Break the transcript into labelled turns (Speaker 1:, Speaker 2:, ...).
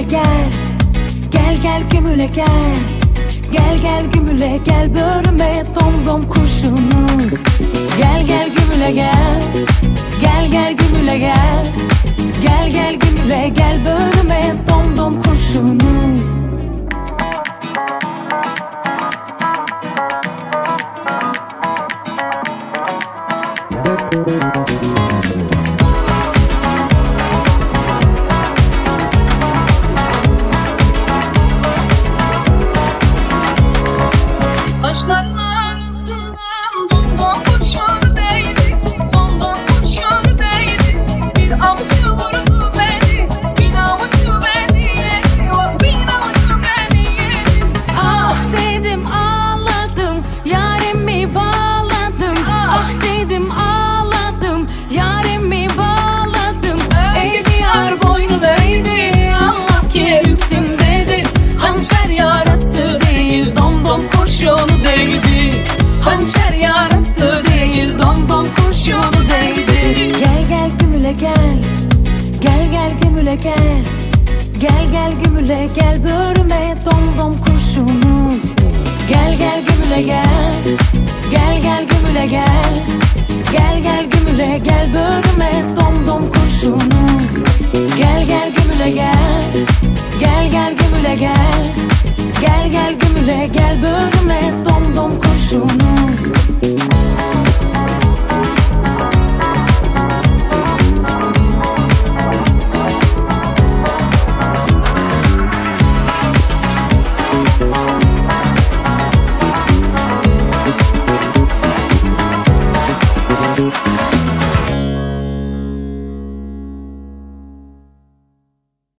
Speaker 1: gümüle gel. Gel gel gümüle gel. Gel gel gümüle gel bölüme dom dom kurşunu. Gel gel gümüle gel.
Speaker 2: Gel gel gümüle gel. Gel gel gümüle gel bölüme dom dom kurşunu.
Speaker 1: Gümüle gel. Gel gel gümüle gel. Gel gel gümüle gel. Bölüme dom dom kurşunu. Gel gel gümüle gel. Gel gel gümüle gel. Gel gel gümüle gel. Bölüme dom dom kurşunu. Gel gel gümüle gel. Gel gel gümüle gel. Gel gel gümüle gel. Kurşunu